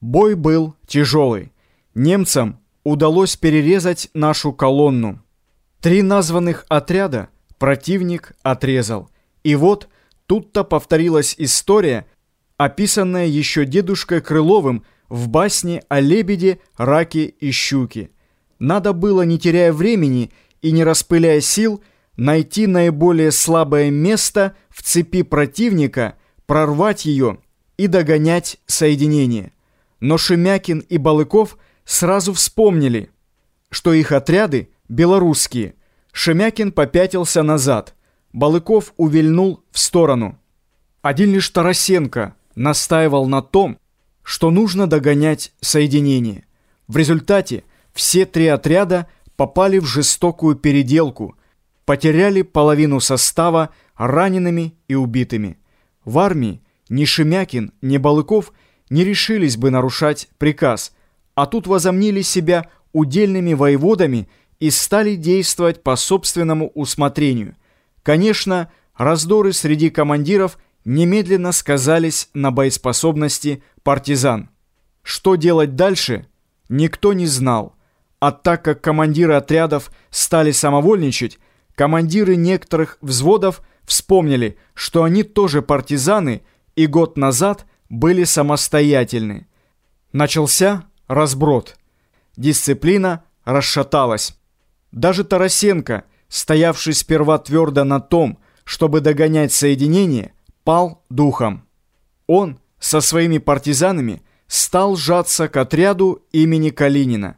Бой был тяжелый. Немцам удалось перерезать нашу колонну. Три названных отряда противник отрезал. И вот тут-то повторилась история, описанная еще дедушкой Крыловым в басне о лебеде, раке и щуке. Надо было, не теряя времени и не распыляя сил, найти наиболее слабое место в цепи противника, прорвать ее и догонять соединение. Но Шемякин и Балыков сразу вспомнили, что их отряды белорусские. Шемякин попятился назад, Балыков увильнул в сторону. Один лишь Тарасенко настаивал на том, что нужно догонять соединение. В результате все три отряда попали в жестокую переделку, потеряли половину состава ранеными и убитыми. В армии ни Шемякин, ни Балыков не решились бы нарушать приказ, а тут возомнили себя удельными воеводами и стали действовать по собственному усмотрению. Конечно, раздоры среди командиров немедленно сказались на боеспособности партизан. Что делать дальше, никто не знал. А так как командиры отрядов стали самовольничать, командиры некоторых взводов вспомнили, что они тоже партизаны и год назад были самостоятельны. Начался разброд. Дисциплина расшаталась. Даже Тарасенко, стоявший сперва твердо на том, чтобы догонять соединение, пал духом. Он со своими партизанами стал сжаться к отряду имени Калинина.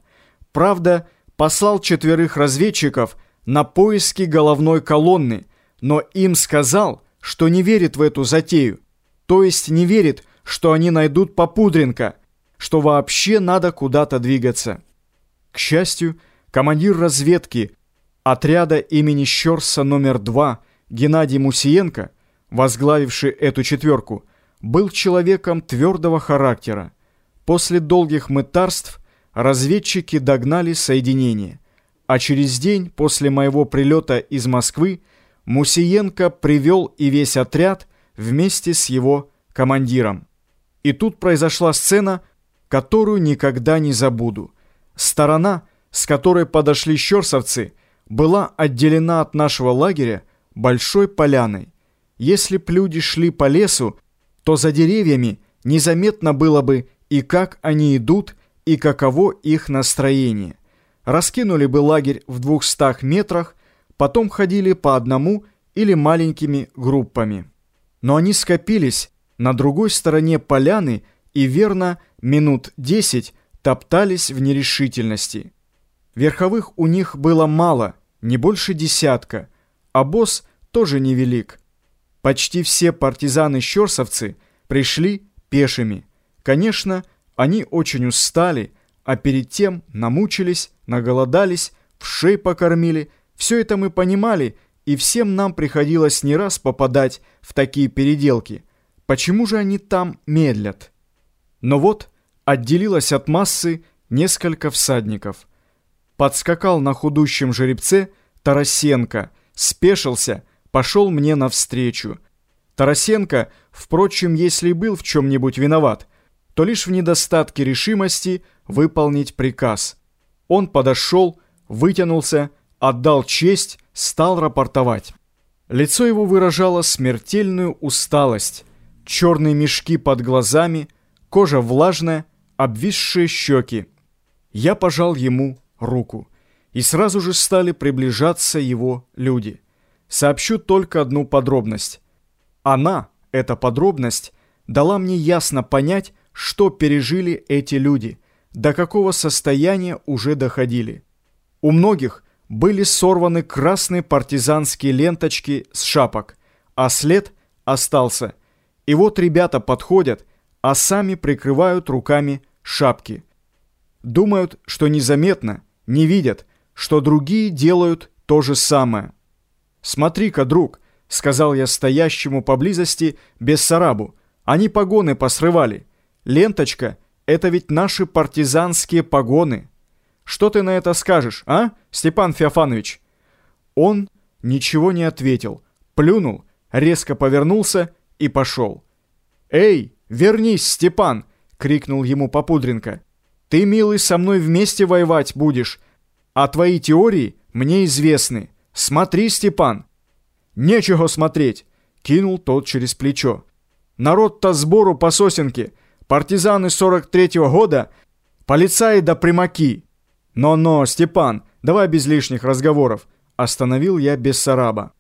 Правда, послал четверых разведчиков на поиски головной колонны, но им сказал, что не верит в эту затею, то есть не верит, что они найдут Попудренко, что вообще надо куда-то двигаться. К счастью, командир разведки отряда имени Щерса номер два Геннадий Мусиенко, возглавивший эту четверку, был человеком твердого характера. После долгих мытарств разведчики догнали соединение, а через день после моего прилета из Москвы Мусиенко привел и весь отряд вместе с его командиром. И тут произошла сцена, которую никогда не забуду. Сторона, с которой подошли щерсовцы, была отделена от нашего лагеря большой поляной. Если б люди шли по лесу, то за деревьями незаметно было бы и как они идут, и каково их настроение. Раскинули бы лагерь в двухстах метрах, потом ходили по одному или маленькими группами. Но они скопились на другой стороне поляны и верно минут десять топтались в нерешительности. Верховых у них было мало, не больше десятка, а босс тоже невелик. Почти все партизаны-щерсовцы пришли пешими. Конечно, они очень устали, а перед тем намучились, наголодались, в шей покормили. Все это мы понимали, и всем нам приходилось не раз попадать в такие переделки. Почему же они там медлят? Но вот отделилось от массы несколько всадников. Подскакал на худущем жеребце Тарасенко, спешился, пошел мне навстречу. Тарасенко, впрочем, если был в чем-нибудь виноват, то лишь в недостатке решимости выполнить приказ. Он подошел, вытянулся, отдал честь, стал рапортовать. Лицо его выражало смертельную усталость. Черные мешки под глазами, кожа влажная, обвисшие щеки. Я пожал ему руку. И сразу же стали приближаться его люди. Сообщу только одну подробность. Она, эта подробность, дала мне ясно понять, что пережили эти люди, до какого состояния уже доходили. У многих были сорваны красные партизанские ленточки с шапок, а след остался. И вот ребята подходят, а сами прикрывают руками шапки. Думают, что незаметно, не видят, что другие делают то же самое. «Смотри-ка, друг», — сказал я стоящему поблизости Бессарабу, — «они погоны посрывали». Ленточка — это ведь наши партизанские погоны. Что ты на это скажешь, а, Степан Феофанович?» Он ничего не ответил, плюнул, резко повернулся и пошел. «Эй, вернись, Степан!» — крикнул ему Попудренко. «Ты, милый, со мной вместе воевать будешь, а твои теории мне известны. Смотри, Степан!» «Нечего смотреть!» — кинул тот через плечо. «Народ-то сбору по сосенке, партизаны 43-го года, полицаи да примаки!» «Но-но, Степан, давай без лишних разговоров!» — остановил я Бессараба.